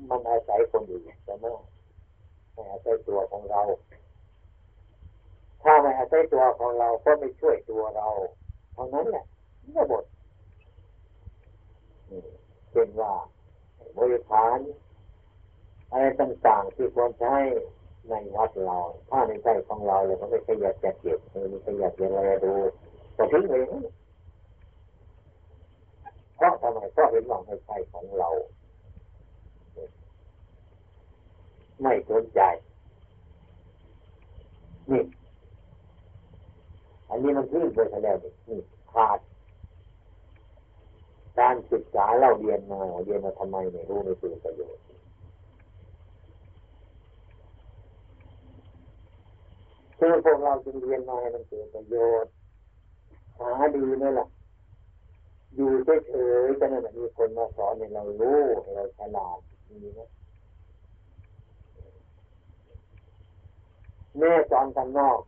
Speaker 2: มันอาศัยคนอื่นแต่ไม่ไม่อาศัยตัวของเรา ถ้าไม่อาศัยตัวของเราก็ไม่ช่วยตัวเราเท่านั้นแหละนี่หมด เช่นว่าบริฐานอะไรต่างๆที่ควรใช้ในวัดเรา ถ้าในใจของเราเราก็ไม่ขยันจะเก็บไม่ขยันจะอะไรดูก็ทิ้งเองเพราะทำไมเพราะเห็นว่าไม่ใช่ของเรา ไม่สนใจ นี่ อันนี้มันทิ้งไปแล้วนี่ขาด การศึกษาเราเรียนมาเรียนมาทำไมไม่รู้ไม่เป็นประโยชน์คือพวกเราจึงเรียนมาให้มันเกิดประโยชน์หาดีไหมล่ะอยู่เฉยๆจะนั่นมีคนมาสอนให้เรารู้ให้เราฉลาดมีไหมแม่สอนกันนอก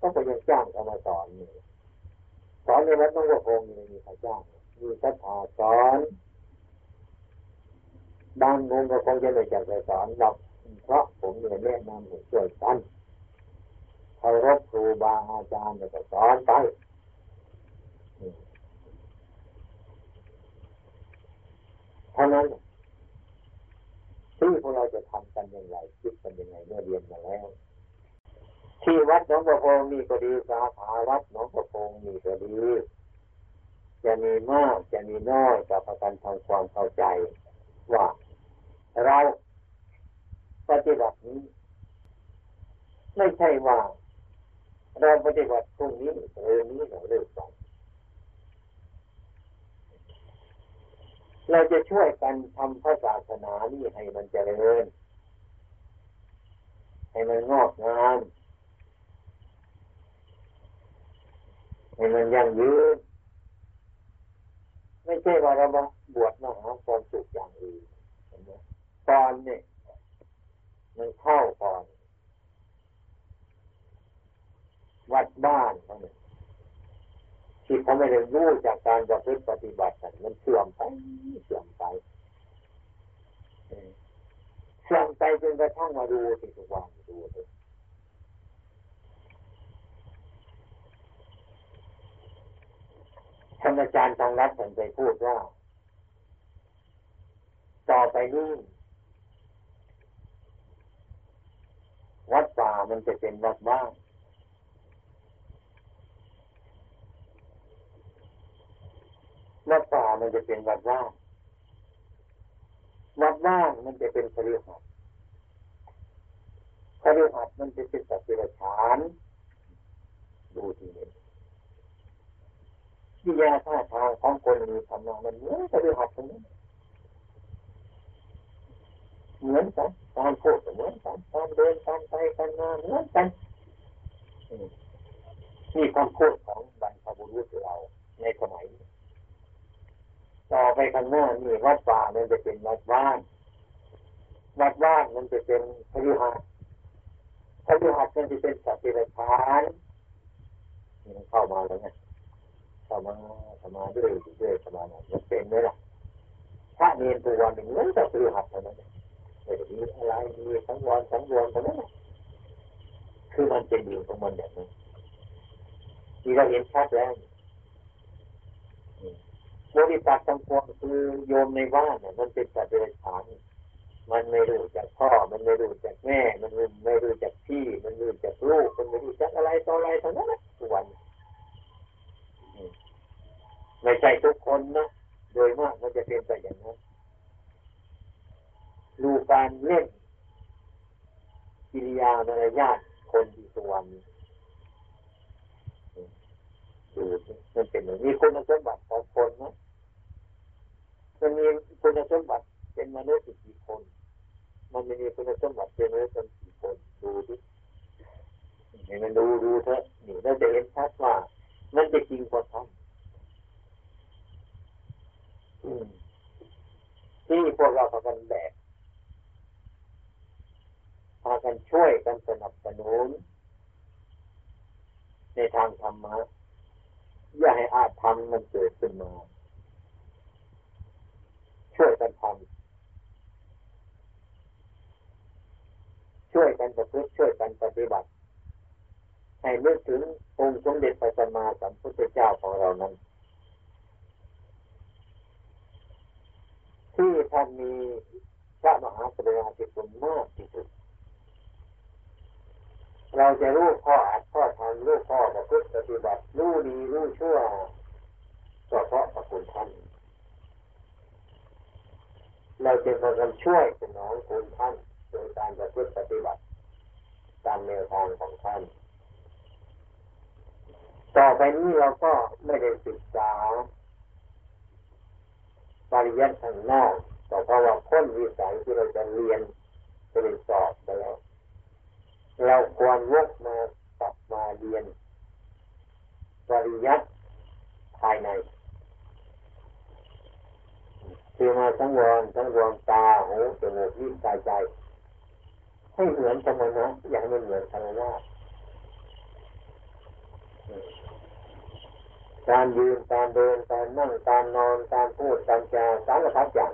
Speaker 2: ก็ไปยังจ้างเขามาสอนนี่สอนในวัดน้องวัวคงนี่มีใครจ้าง มีศรัทธาสอนบางงงก็คงจะไม่อยากจะสอนหรอกเพราะผมเนี่ยแนะนำให้ช่วยกันเคารพครูบาอาจารย์แล้วก็สอนไปเท่านั้นที่พวกเราจะทำกันอย่างไรคิดกันยังไงเมื่อเรียนมาแล้ว ที่วัดหนองประพงมีก็ดีสาขาวัดหนองประพงมีก็ดี จะมีมากจะมีน้อยกับประกันทำความเข้าใจ ว่าเราปฏิบัตินี้ ไม่ใช่ว่า เราปฏิบัติตรงนี้เรื่องนี้เราเลิกไปเราจะช่วยกันทำพระศาสนานี่ให้มันเจริญ ให้มันงอกงามให้มันยั่งยืน ไม่ใช่ว่าเรามาบวชมาหาความสุขอย่างอื่นตอนเนี่ยมันเข้าก่อน วัดบ้านเขาเนี่ยที่เขาไม่ได้รู้จากการประพฤติปฏิบัติมันเสื่อมไปเสื่อมไปเสื่อมไปจนกระทั่งมาดูที่ทุกวันดูเลย ท่านอาจารย์ทองรัฐท่านไปพูดว่า ต่อไปนี้วัดป่ามันจะเป็นวัดบ้านวัดป่ามันจะเป็นวัดว่างวัดว่างมันจะเป็นคฤหัสถ์คฤหัสถ์มันจะเป็นสัตว์เดรัจฉานดูทีนี้ วิญญาท่าทางของคนมีธรรมะมันเหมือนคฤหัสถ์คนนี้เหมือนกันการพูดเหมือนกันการเดินการไปการมาเหมือนกันนี่คำพูดของบรรพบุรุษเราในสมัยต่อไปข้างหน้านี่วัดป่ามันจะเป็นวัดบ้านวัดบ้านมันจะเป็นพฤหัสพฤหัสมันจะเป็นสัตว์เดรัจฉานมันเข้ามาแล้วไงเข้า มาเข้ามาด้วยด้วยเข้ามาหน่ยมันเป็นไหมล่ะพระเนรตัววันหนึ่งเหมือนกับพฤหัสเท่านั้นไม่ได้มีอะไรมีสังวรสังวรเท่านั้นคือมันเป็นอยู่ของมันแบบนี้ที่เราเห็นชัดแล้วบริษัททั้งปวงคือโยมในบ้านเนี่ยมันเป็นสัตว์เดรัจฉานมันไม่รู้จักพ่อ มันไม่รู้จักแม่ มันไม่รู้จักพี่ มันไม่รู้จักลูก มันไม่รู้จักอะไรต่ออะไรทั้งนั้นทุกวัน ไม่ใช่ทุกคนนะโดยมากมันจะเป็นไปอย่างนั้นดูการเล่นกิริยามารยาทคนที่สุวรรณดูมันเป็นอย่างนี้คุณสมบัติของคนนะมันมีคุณสมบัติเป็นมนุษย์กี่คน มันมีคุณสมบัติเป็นมนุษย์กี่คนดูดิให้มันดูดูเถอะนี่เราจะเห็นชัดว่ามันจะจริงกว่าทำ ที่พวกเราพากันแบกพากันช่วยกันสนับสนุน ในทางธรรมะอย่าให้อาธรรมมันเกิดขึ้นมา ช่วยกันทำช่วยกันประพฤติช่วยกันปฏิบัติ ให้นึกถึงองค์สมเด็จพระสัมมาสัมพุทธเจ้าของเรานั้น ที่ท่านมีพระมหากรุณาธิคุณมากที่สุด เราจะรู้ข้ออัดข้อทำรู้ข้อประพฤติปฏิบัติรู้ดีรู้ชั่วก็เพราะพระคุณท่านเราจะพากันช่วยสนองคุณท่านโดยการประพฤติปฏิบัติ ตามแนวทางของท่าน ต่อไปนี้เราก็ไม่ได้ศึกษา ปริยัติทางนอกแต่เพราะว่าพ้นวิสัยที่เราจะเรียนจะเรียนสอบไปแล้ว เราควรวกมากลับมาเรียน ปริยัติภายในคือมาสังวรสังวรตาหูจมูกลิ้นกายใจ
Speaker 3: ให้เหมือนสมะอย่าให้มันเหมือนคารวะ การยืนการเดินการนั่งการนอนการพูดการจาสารพัดอย่าง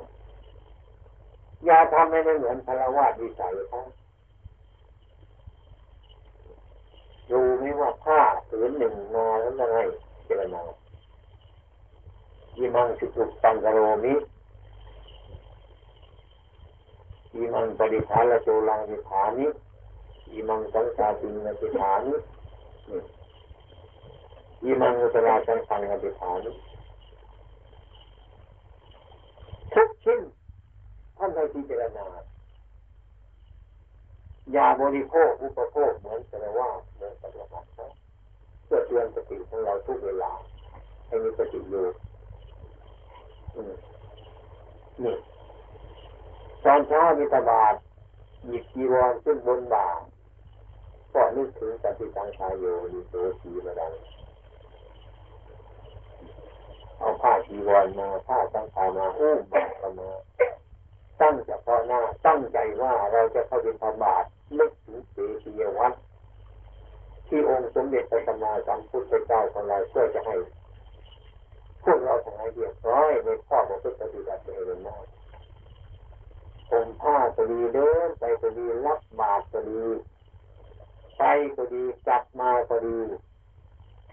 Speaker 3: อย่าทำให้มันเหมือนคารวะวิสัยเขารู้ไหมว่าผ้าผืนหนึ่งมาแล้วยังไงเจรนายิมังสุตุตังกโรมิยิมังปฏิภาลโจลังวิฐานิยิมังสังสาตินวิฐานิ ยิมังอุตราสังขังวิฐานทุกชิ้นท่านให้พิจารณาอย่าบริโภคอุปโภคเหมือนแต่ว่าเหมือนปฏิบัติเพื่อเตือนสติของเราทุกเวลาให้มีสติอยู่นี่ตอนเช้ามีตบาทหยิบจีวรขึ้นบนบ่าก็นึกถึงปฏิสังขายโยดีโตสีมาดัง เอาผ้าจีวรมาผ้าสังขามาอุ้มมาตั้งเฉพาะหน้าตั้งใจว่าเราจะเข้าไปทำบาตรนึกถึงเสียวัดที่องค์สมเด็จพระสัมมาสัมพุทธเจ้าของเราเพื่อจะให้พวกเราทั้งหลายเรียบร้อยในข้อของพุทธปฏิบัติเป็นมากผมผ้าก็ดีเดินไปก็ดีรับบาตรก็ดีไปก็ดีกลับมาก็ดี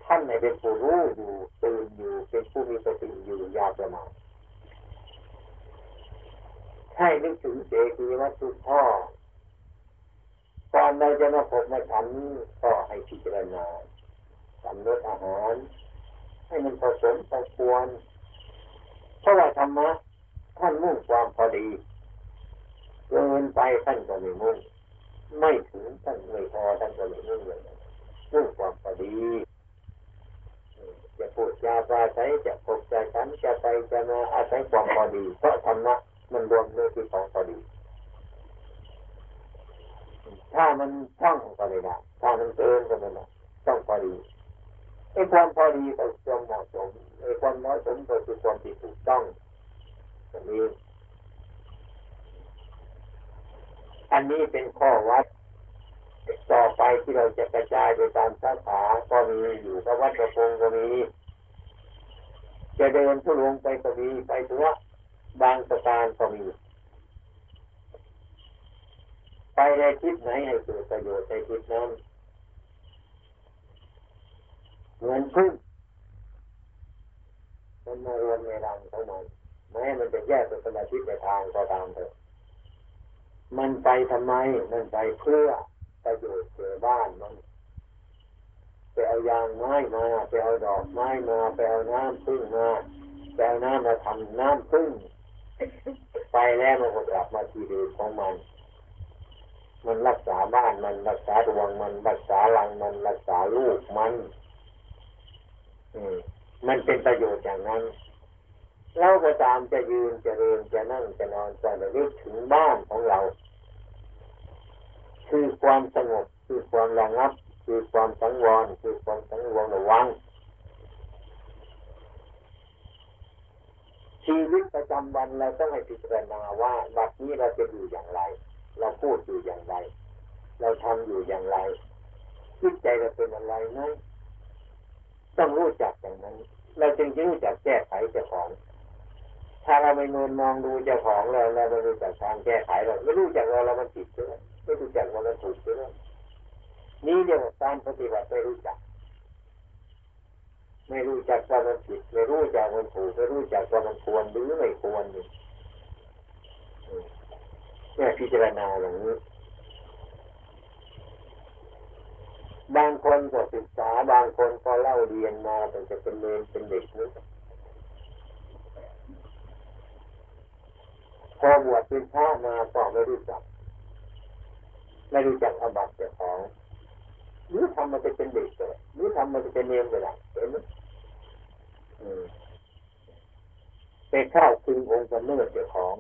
Speaker 3: ท่านในเป็นผู้รู้อยู่ตื่นอยู่เป็นผู้มีสติอยู่ยาประมาณให้นึกถึงเจดีย์วัตถุพ่อก่อนเราจะมาพบมาฉันก็ให้พิจารณาสำรสอาหาร ให้มันผสมพอควรเพราะว่าธรรมะท่านมุ่งความพอดีเกินไปท่านก็ไม่มุ่งไม่ถึงท่านไม่พอท่านก็ไม่มุ่งเลยมุ่งความพอดี จะพูดจาปราศัยจะพบจะฉันจะไปจะมาอาศัยความพอดีเพราะธรรมะมันรวมในที่ของพอดี ถ้ามันช่องก็ไม่ได้ถ้ามันเกินก็ไม่ได้ต้องพอดีไอ้ความพอดีก็ความเหมาะสมไอ้ความเหมาะสมก็คือความที่ถูกต้องอันนี้ อันนี้เป็นข้อวัด ต่อไปที่เราจะกระจายไปตามสาขาก็มีอยู่กับวัดกระพงก็มีจะเดินทุลงไปก็มีไปถึงว่าบางประการก็มีไปในทิศไหนให้เกิดประโยชน์ในทิศนั้นเหมือนพึ่งมันมารวมในรังของมันแม้มันจะแยกเป็นคนละทิในทางก็ตามเถอะมันไปทำไม มันไปเพื่อ ประโยชน์เกิดบ้านมันไปเอายางไม้มาไปเอาดอกไม้มาไปเอาน้ำพึ่งมาไปเอาน้ำมาทำน้ำพึ่งไปแล้วมันก็กลับมาที่เดิมของมัน มันรักษาบ้านมันรักษาดวงมันรักษาหลังมันรักษาลูกมันอืมมันเป็นประโยชน์อย่างนั้นเราก็ตามจะยืนจะเดินจะนั่งจะนอนจะระลึกถึงบ้านของเรา คือความสงบคือความระงับ คือความสังวรคือความสังวรระวังชีวิตประจำวันเราต้องให้พิจารณาว่าบัดนี้เราจะอยู่อย่างไร เราพูดอยู่อย่างไร เราทำอยู่อย่างไรจิตใจเราเป็นอะไรไหมต้องรู้จักอย่างนั้น เราจึงจะรู้จักแก้ไขเจ้าของ ถ้าเราไม่นอนมองดูเจ้าของเราเราไม่รู้จักทางแก้ไขเราไม่รู้จักเราเรามันผิดใช่ไหม ไม่รู้จักว่าเราถูกใช่ไหมนี่เรียกว่าการปฏิบัติไม่รู้จัก ไม่รู้จักว่ามันผิดไม่รู้จักมันถูกไม่รู้จักว่ามันควรหรือไม่ควรเนี่ยพิจารณาอย่างนี้บางคนก็ศึกษาบางคนก็เล่าเรียนมาแต่จะเป็นเรียนเป็นเด็กนี่พอบวชเป็นพระมาก็ไม่รู้จัก ไม่รู้จักอบัติเจ้าของหรือทำมันจะเป็นเด็กเลยหรือทำมันจะเป็นเนียมก็ได้เห็นไหมไปเข้าคืนองค์กำเนิดเจ้าของ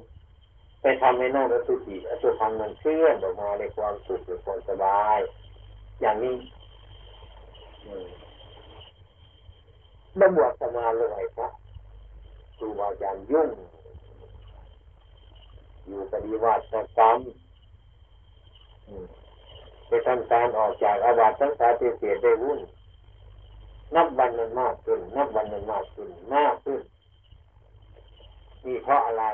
Speaker 3: ไปทำให้น้องอสุจิอสุพังมันเคลื่อนออกมาในความสุขในความสบาย อย่างนี้เมื่อบวชสมาเลยครับครูอาจารย์ยุ่ง อยู่ปฏิวัติกรรม ไปทำการออกจากอาบัตทั้งสาธิเสียได้วุ่น นับวันมันมากขึ้น นับวันมันมากขึ้น มากขึ้นนี่เพราะอะไร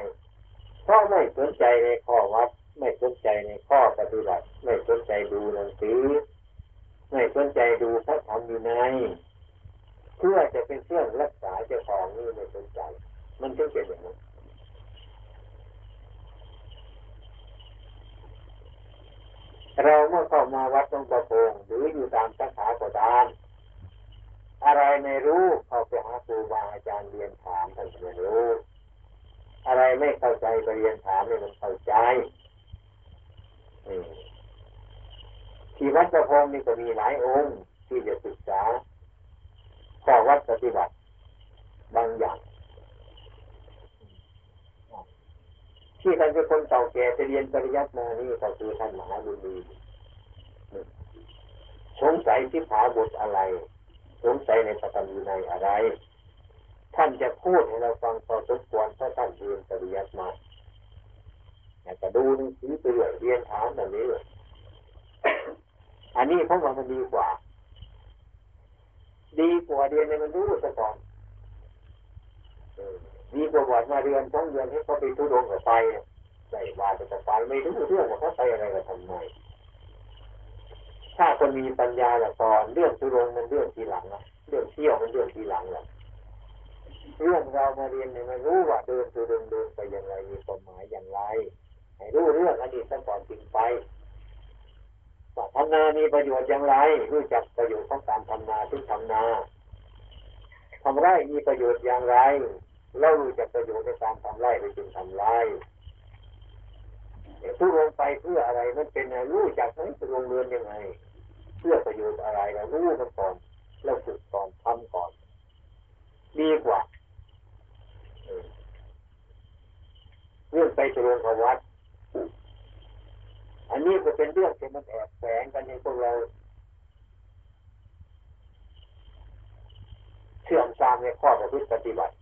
Speaker 3: เพราะไม่สนใจในข้อวัด ไม่สนใจในข้อปฏิบัติ ไม่สนใจดูหนังสือ ไม่สนใจดูพระธรรมอยู่ในเพื่อจะเป็นเครื่องรักษาเจ้าของนี่ไม่สนใจ มันถึงเป็นอย่างนั้น เราเมื่อเข้ามาวัดตรงประโพงหรืออยู่ตามสาขาก็ตามอะไรไม่รู้เข้าไปหาครูบาอาจารย์เรียนถามท่านไม่รู้ อะไรไม่เข้าใจไปเรียนถามให้มันเข้าใจที่วัดประพงนี่ก็มีหลายองค์ที่จะศึกษาข้อวัดปฏิบัติบางอย่าง ที่ท่านเป็นคนเก่าแก่จะเรียนปริยัติมานี่ก็คือท่านมหาบุญมีสงสัยที่ผาบทอะไร สงสัยในปฐมวินัยอะไร ท่านจะพูดให้เราฟังพอสมควรเพราะท่านเรียนปริยัติมาอยากจะดูหนังสือไปเรื่อยเรียนถามแบบนี้เลยอันนี้เพราะว่ามันดีกว่า ดีกว่าเรียนในมันรู้ซะก่อน ดีกว่าบวชมาเรียนสองเดือนให้เขาไปทุดงกับไปใส่ว่าจะไปไม่รู้เรื่องว่าเขาไปอะไรกับทำไมถ้าคนมีปัญญาละตอนเรื่องทุดงมันเรื่องทีหลังนะเรื่องเที่ยวมันเรื่องทีหลังแหละเรื่องเรามาเรียนเนี่ยมันรู้ว่าเดินทุดงเดินไปอย่างไรมีความหมายอย่างไรให้รู้เรื่องอดีตซะก่อนจึงไปว่าทำนามีประโยชน์อย่างไร รู้จักประโยชน์ของการทำนาที่ทำนาทำไร่มีประโยชน์อย่างไร เรารู้จักประโยชน์ในการทำไร่ไปจึงทำไร่ทุลงไปเพื่ออะไรมันเป็นรู้จักไหมทุลงเรือนยังไง เพื่อประโยชน์อะไรเรารู้มันก่อนเราฝึกก่อนทำก่อน ดีกว่าเรื่องไปทุลงขวัด อันนี้ก็เป็นเรื่องที่มันแอบแฝงกันในพวกเราเชื่อมตามในข้อประพฤติปฏิบัติ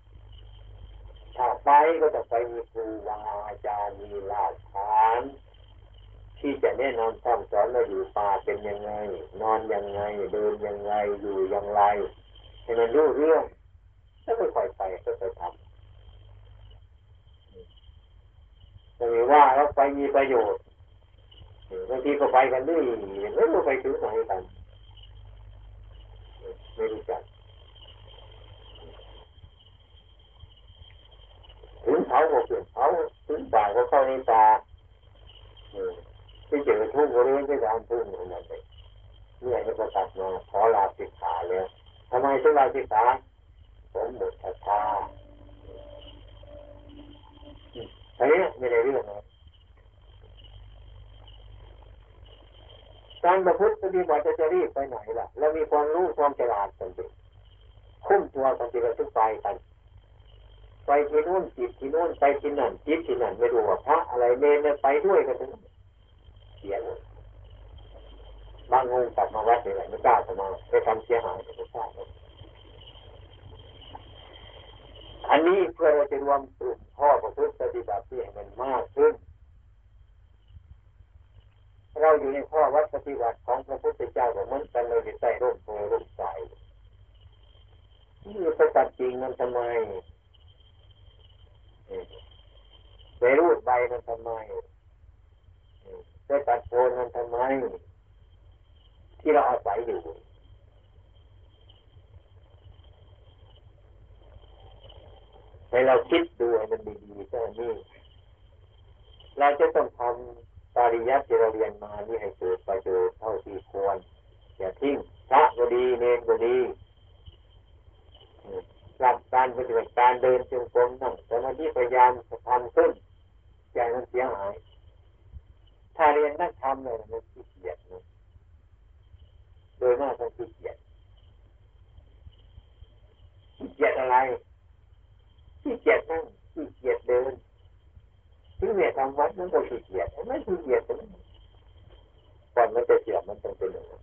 Speaker 3: ถ้าไปก็จะไปมีครูบาอาจารย์มีหลักฐานที่จะแนะนำคำสอนเราอยู่ป่าเป็นยังไง นอนยังไง เดินยังไงอยู่อย่างไรให้มันรู้เรื่องแล้วค่อยไปค่อยทำแต่ว่าเราไปมีประโยชน์บางทีก็ไปกันด้วยไม่รู้ไปถึงไหนกันไม่รู้จักถึง เขาก็เปลี่ยนเขาถึงป่าก็เข้าในป่าที่เจอทุ่งบริเวณที่ร้านทุ่งนั่นเองเนี่ยก็ตัดมาขอลาสิกขาเลยทำไมถึงลาสิกขาผมหมดศรัทธาเฮ้ไม่ได้เรื่องนะการประพฤติปฏิบัติจะรีบไปไหนล่ะ เรามีความรู้ความฉลาดกันดิคุ้มตัวกันทีละทุกไปกัน ไปที่นู่นจิตที่นู่นไปที่นั่นจิตที่นั่นไม่รู้ว่าพระอะไรเนรไปด้วยกันทั้งเสียหมดบางองค์กลับมาวัดนี่แหละไม่กล้าจะมาไปทำเสียหายไม่กล้าอันนี้เพื่อเราจะรวมกลุ่มพ่อประพฤติปฏิบัติที่ให้มันมากขึ้น เราอยู่ในข้อวัดปฏิบัติของพระพุทธเจ้าเหมือนกันเลยใส่ร่มโพร่มใสนี่ไปตัดจริงมันทำไม ไปรูดใบมันทำไมไปตัดโคนมันทำไม ที่เราอาศัยอยู่ให้เราคิดดูให้มันดีๆแค่นี้เราจะต้องทำปริยัติที่เราเรียนมานี่ให้เกิดประโยชน์เท่าที่ควร อย่าทิ้งพระก็ดีเนรก็ดี หลักการปฏิบัติการเดินจงกรมนั่งสมาธิพยายามทำขึ้นใจมันเสียหาย ถ้าเรียนนักธรรมเนี่ยมันขี้เกียจนะโดยมากมันขี้เกียจขี้เกียจอะไรขี้เกียจนั่งขี้เกียจเดินถึงเนี่ยทำวัดมันก็ขี้เกียจไม่ขี้เกียจก่อนมันจะเสียมันต้องเป็นอย่างนั้น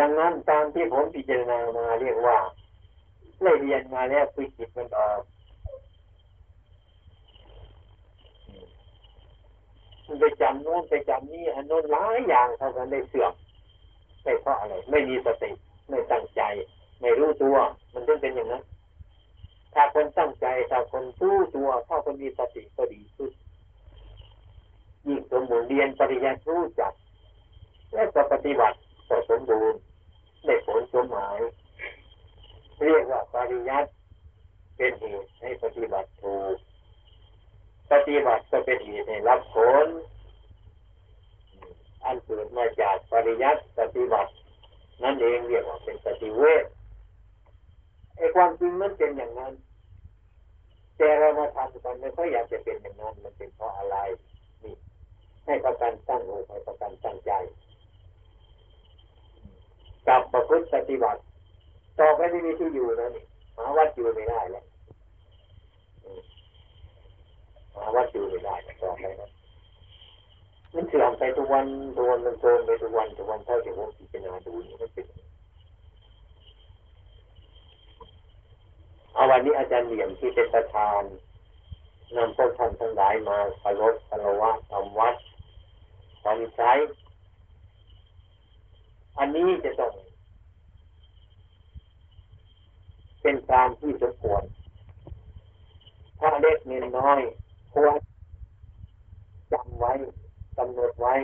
Speaker 3: ดังนั้นตามที่ผมพิจารณามาเรียกว่าได้เรียนมาแล้วคือจิตมันออกมันไปจำโน้นไปจำนี่อันโน้นหลายอย่างเท่านั้นได้เสื่อมไม่เพราะอะไร ไม่มีสติไม่ตั้งใจ ไม่รู้ตัว มันจึงเป็นอย่างนั้น ถ้าคนตั้งใจถ้าคนรู้ตัวถ้าคนมีสติก็ดีขึ้นยิ่งสมบูรณ์เรียนปริญญารู้จัก และปฏิบัติ ก็สมบูรณ์ได้ผลสมหมาย เรียกว่าปริยัติเป็นเหตุให้ปฏิบัติถูก ปฏิบัติก็เป็นเหตุให้รับผล อันเกิดมาจากปริยัติปฏิบัติ นั่นเองเรียกว่าเป็นปฏิเวทไอ้ความจริงมันเป็นอย่างนั้น แต่เรามาทำกันไม่ค่อยอยากจะเป็นอย่างนั้น มันเป็นเพราะอะไร นี่ ให้ประกันตั้งอกให้ประกันตั้งใจ กับประพฤติปฏิบัติ ต่อไปไม่มีที่อยู่แล้วนี่หาวัดอยู่ไม่ได้แล้วอืมหาวัดอยู่ไม่ได้ต่อไปนะมันเสื่อมไปทุกวันทุกวันมันโทรมไปทุกวันทุกวันเท่าที่ผมพิจารณาดูนี่มันเป็นเอาวันนี้อาจารย์เหลี่ยมที่เป็นประธานนำพวกท่านทั้งหลายมาปรดปรวะทำวัดทำใช้ อันนี้จะต้อง เป็นการที่สมควรถ้าเล็กเงินน้อยควรจำไว้กำหนดไว้